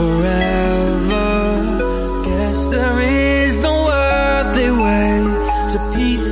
forever. Guess there is no earthly way to peace.